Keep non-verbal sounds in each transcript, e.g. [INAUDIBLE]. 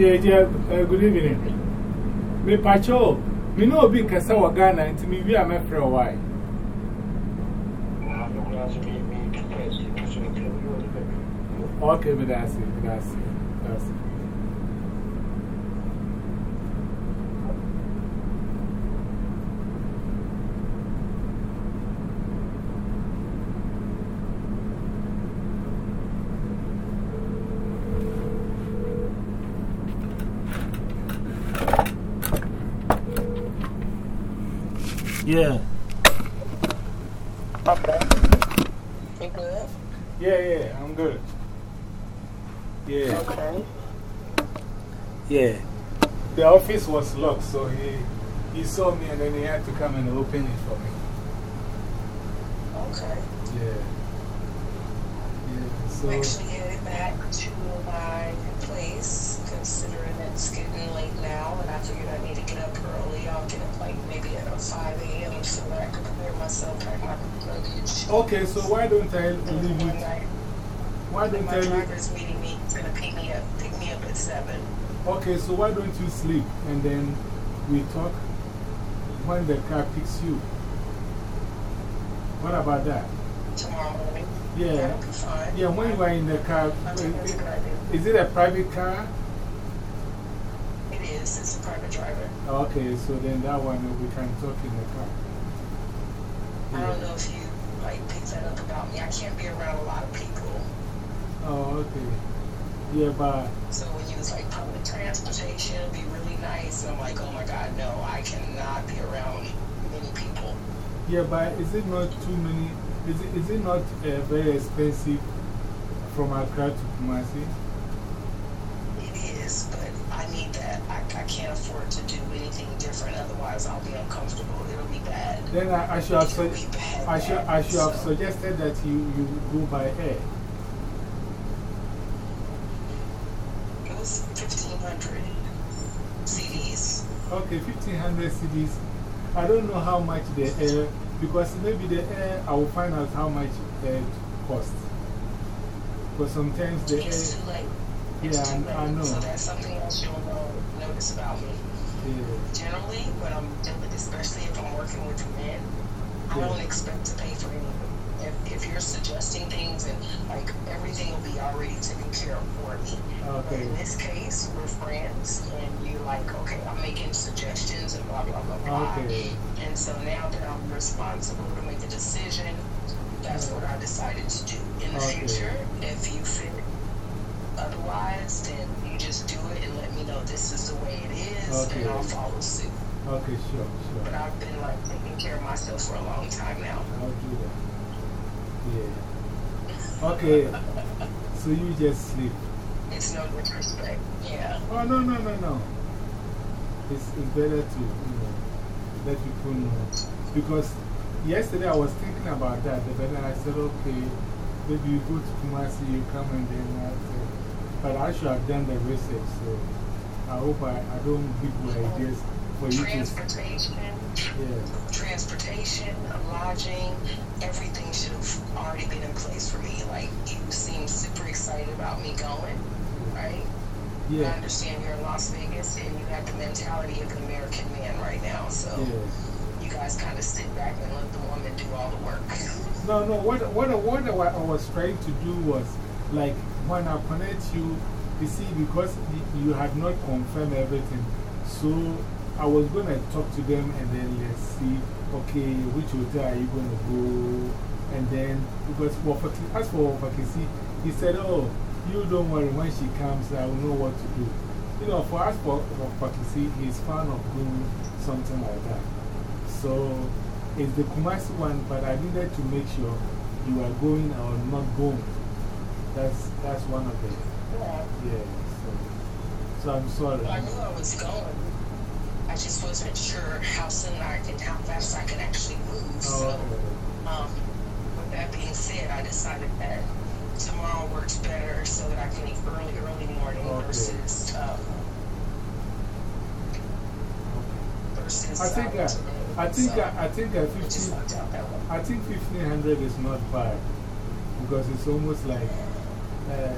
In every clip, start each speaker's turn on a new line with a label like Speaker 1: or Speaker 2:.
Speaker 1: Yeah, uh, good evening. Me Pacho, me know be Kasawa Ghana and to me, we are my friend. Why? Okay, but that's it. That's it. That's it. Yeah.
Speaker 2: Okay. You good?
Speaker 1: Yeah, yeah, I'm good. Yeah.
Speaker 2: Okay.
Speaker 1: Yeah. The office was locked, so he, he saw me and then he had to come and open it for me.
Speaker 2: Okay.
Speaker 1: Yeah. Yeah. So,
Speaker 2: I'm actually headed back to my place, considering it's getting late now, and I figured I need to get up early. I'll get up like maybe at 5 a.m. so that I can prepare myself, pack my luggage.
Speaker 1: okay, so why don't I leave it? Why don't
Speaker 2: my
Speaker 1: I leave?
Speaker 2: driver's meeting me. He's going to pick me up, pick me up at 7.
Speaker 1: Okay, so why don't you sleep and then we talk when the car picks you? What about that?
Speaker 2: Tomorrow morning.
Speaker 1: Yeah.
Speaker 2: That'll be fine.
Speaker 1: Yeah, when you are in the car,
Speaker 2: I think that's a good idea.
Speaker 1: is it a private car?
Speaker 2: Is. It's a private driver.
Speaker 1: Okay, so then that one we can talk in the car.
Speaker 2: I don't know if you like picked that up about me. I can't be around a lot of people.
Speaker 1: Oh, okay. Yeah, but
Speaker 2: So when you was like public transportation, it'd be really nice. And I'm like, oh my God, no, I cannot be around many people.
Speaker 1: yeah, but is it not too many? Is it, is it not uh, very expensive from Accra to Kumasi?
Speaker 2: Otherwise, I'll be uncomfortable. It'll be bad.
Speaker 1: Then I, I should have, su
Speaker 2: bad.
Speaker 1: I should,
Speaker 2: bad.
Speaker 1: I should have
Speaker 2: So,
Speaker 1: suggested that you, you go by air.
Speaker 2: It was 1,500 cedis.
Speaker 1: Okay, 1500 cedis. I don't know how much the air, because maybe the air, I will find out how much air costs. Because sometimes the
Speaker 2: It's
Speaker 1: air,
Speaker 2: too late. It's
Speaker 1: Yeah,
Speaker 2: too
Speaker 1: I- I know.
Speaker 2: So that's something else you'll know, notice about me. Generally, when I'm dealing, especially if I'm working with men, I
Speaker 1: Yeah.
Speaker 2: don't expect to pay for anything. If, if you're suggesting things and like everything will be already taken care of for me. But
Speaker 1: okay,
Speaker 2: in this case, we're friends and you're like, okay, I'm making suggestions and blah, blah, blah, blah.
Speaker 1: okay,
Speaker 2: And so now that I'm responsible to make a decision, that's what I decided to do. In the
Speaker 1: Okay.
Speaker 2: future, if you feel otherwise, then you just do it and let me know this is the way is,
Speaker 1: Okay.
Speaker 2: and I'll follow suit.
Speaker 1: okay, sure, sure. But.
Speaker 2: I've been like taking care of myself for a long time now.
Speaker 1: I'll do that. Yeah. Okay, so you just sleep.
Speaker 2: It's no disrespect. Yeah.
Speaker 1: Oh, no, no, no, no. It's, it's better to, you know, let people know. Because yesterday I was thinking about that, but then I said, okay, maybe you go to Kumasi, you come and then I said, but I should have done the research, so I hope I, I don't give you ideas for you to.
Speaker 2: Transportation,
Speaker 1: Yeah.
Speaker 2: transportation, lodging, everything should have already been in place for me. Like, you seem super excited about me going, right?
Speaker 1: Yeah.
Speaker 2: I understand you're in Las Vegas and you have the mentality of an American man right now. So
Speaker 1: Yeah.
Speaker 2: you guys kind of sit back and let the woman do all the work. [LAUGHS]
Speaker 1: No, no, what, what, what I was trying to do was, like, when I connect you, you see, because you had not confirmed everything, so I was going to talk to them and then let's see, okay, which hotel are you going to go? And then, because for, as for Fakisi, he said, oh, you don't worry, when she comes, I will know what to do. You know, for us, for, for he's fond of doing something like that. So, it's the Kumasi one, but I needed to make sure you are going or not going. That's, that's one of the,
Speaker 2: Yeah.
Speaker 1: So, so I'm sorry.
Speaker 2: I knew I was going. I just wasn't sure how soon I could, how fast I could actually move.
Speaker 1: Oh,
Speaker 2: So,
Speaker 1: okay.
Speaker 2: um, with that being said, I decided that tomorrow works better so that I can leave early, early morning
Speaker 1: Okay.
Speaker 2: versus, um, versus.
Speaker 1: I think,
Speaker 2: uh,
Speaker 1: uh. I think,
Speaker 2: So,
Speaker 1: uh, I think
Speaker 2: it
Speaker 1: 15,
Speaker 2: worked that.
Speaker 1: I think 1500 is not bad because it's almost like uh,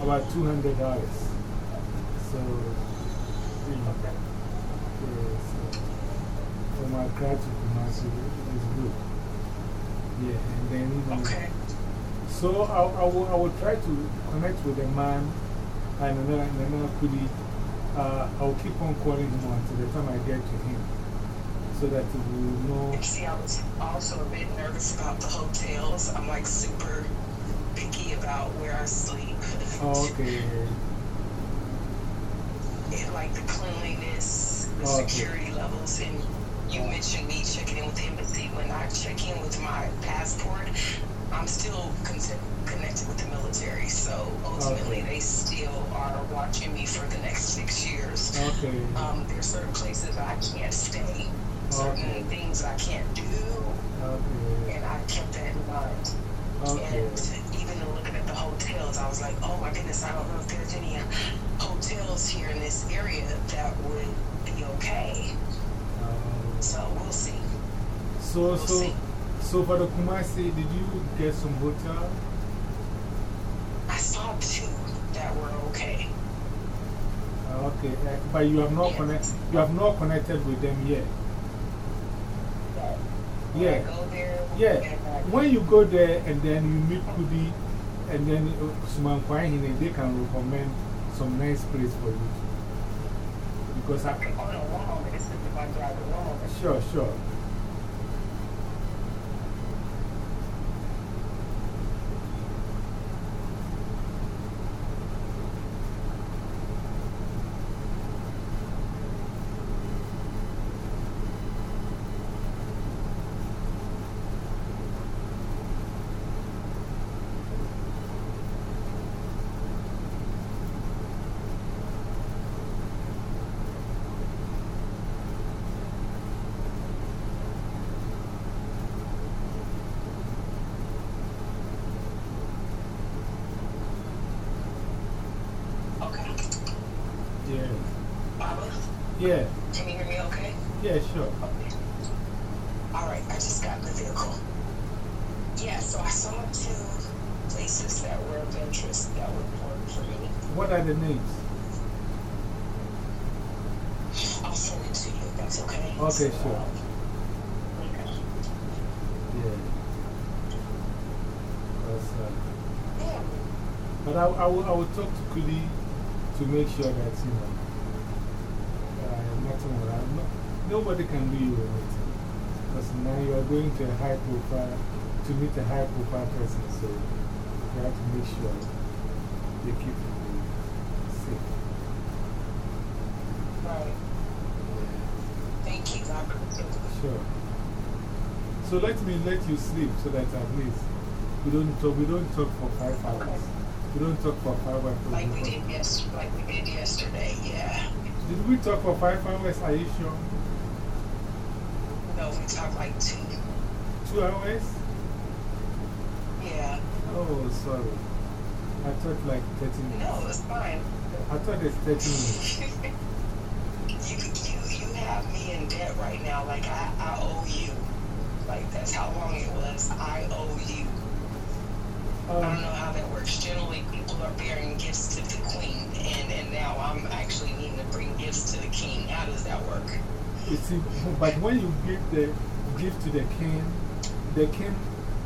Speaker 1: about $200. So, know, yeah, so from Accra to Kumasi is good. Yeah, and then even.
Speaker 2: Okay.
Speaker 1: So I, I, will, I will try to connect with a man and another, and another kudi. Uh, I'll keep on calling him until the time I get to him so that you know.
Speaker 2: See, I was also a bit nervous about the hotels. I'm like super picky about where I sleep.
Speaker 1: Oh, okay.
Speaker 2: and like the cleanliness, the
Speaker 1: Okay.
Speaker 2: security levels, and you mentioned me checking in with embassy. When I check in with my passport, I'm still con- connected with the military, so ultimately
Speaker 1: Okay.
Speaker 2: they still are watching me for the next six years.
Speaker 1: Okay.
Speaker 2: Um, there's certain places I can't stay, certain
Speaker 1: Okay.
Speaker 2: things I can't do,
Speaker 1: Okay.
Speaker 2: and I kept that in mind.
Speaker 1: Okay.
Speaker 2: And hotels, I was like, oh my goodness, I don't know if there's any hotels here in this area that would be okay.
Speaker 1: Um,
Speaker 2: So we'll see.
Speaker 1: so,
Speaker 2: We'll
Speaker 1: so,
Speaker 2: see.
Speaker 1: so for the Kumasi, did you get some hotel?
Speaker 2: I saw two that were okay.
Speaker 1: Uh, Okay, uh, but you have not
Speaker 2: Yes.
Speaker 1: connect, you have not connected with them yet. Yeah.
Speaker 2: Go there,
Speaker 1: Yeah. When you go there and then you meet Kudi and then uh, Sumankwahene, they can recommend some nice place for you. Because I,
Speaker 2: oh no, one moment. This is my driver. One moment.
Speaker 1: sure, sure.
Speaker 2: Okay.
Speaker 1: Yeah.
Speaker 2: Baba,
Speaker 1: Yeah,
Speaker 2: can you hear me okay?
Speaker 1: yeah, sure.
Speaker 2: Okay. All right, I just got in the vehicle. Yeah, so I saw two places that were of interest that were work for me.
Speaker 1: What are the names?
Speaker 2: I'll send it to you if that's okay.
Speaker 1: Okay,
Speaker 2: So,
Speaker 1: sure.
Speaker 2: um, okay.
Speaker 1: Yeah. Uh,
Speaker 2: Yeah.
Speaker 1: but I, I, will, I will talk to Kudi to make sure that, you know, nothing will happen. No, nobody can do you anything. Because now you are going to a high profile, to meet a high profile person, so you have to make sure they keep you safe.
Speaker 2: Right. Thank you. It.
Speaker 1: Sure. So let me let you sleep so that at least we don't talk, we don't talk for five hours. We don't talk for five hours.
Speaker 2: Like we did yes, like we did yesterday. Yeah.
Speaker 1: Did we talk for five hours? Are you sure?
Speaker 2: No, we talked like two.
Speaker 1: Two hours?
Speaker 2: Yeah.
Speaker 1: Oh, sorry. I thought like 30 minutes.
Speaker 2: No, it's fine.
Speaker 1: I thought it's 30 minutes. [LAUGHS]
Speaker 2: you, you, you have me in debt right now. Like I, I owe you. Like that's how long it was. I owe you. I don't
Speaker 1: Um,
Speaker 2: know how that works. Generally, people are bearing gifts to the queen, and, and now I'm actually needing to bring gifts to the king. How does that work?
Speaker 1: you see, but when you give the gift to the king, the king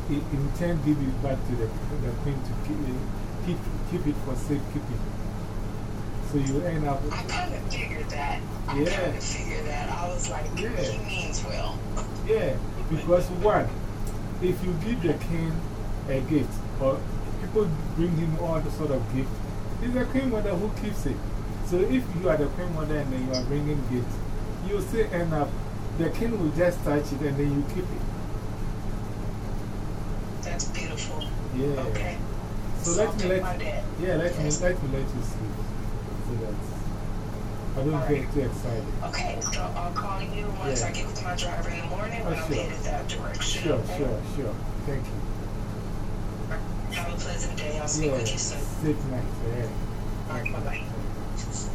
Speaker 1: in turn give it back to the, the queen to keep, uh, keep, keep it for safekeeping. So you end up.
Speaker 2: I kind of figured that. I
Speaker 1: Yeah.
Speaker 2: kind of figured that. I was like,
Speaker 1: Yeah.
Speaker 2: he means well.
Speaker 1: Yeah, because one, if you give the king a gift, or people bring him all the sort of gift, it's the queen mother who keeps it. So if you are the queen mother and then you are bringing gifts, you still end up, the king will just touch it and then you keep it.
Speaker 2: That's beautiful.
Speaker 1: Yeah.
Speaker 2: Okay.
Speaker 1: So let me let, yeah, let me, let me let you sleep. So that I don't
Speaker 2: All
Speaker 1: get
Speaker 2: right.
Speaker 1: too excited.
Speaker 2: Okay, so I'll call you once
Speaker 1: Yeah.
Speaker 2: I get with my driver in the morning when
Speaker 1: Oh,
Speaker 2: I'm
Speaker 1: sure.
Speaker 2: headed that direction.
Speaker 1: Sure,
Speaker 2: okay?
Speaker 1: sure, sure. Thank you.
Speaker 2: Have a pleasant day. I'll speak
Speaker 1: Yeah,
Speaker 2: with you soon.
Speaker 1: sleep night.
Speaker 2: All right, bye-bye.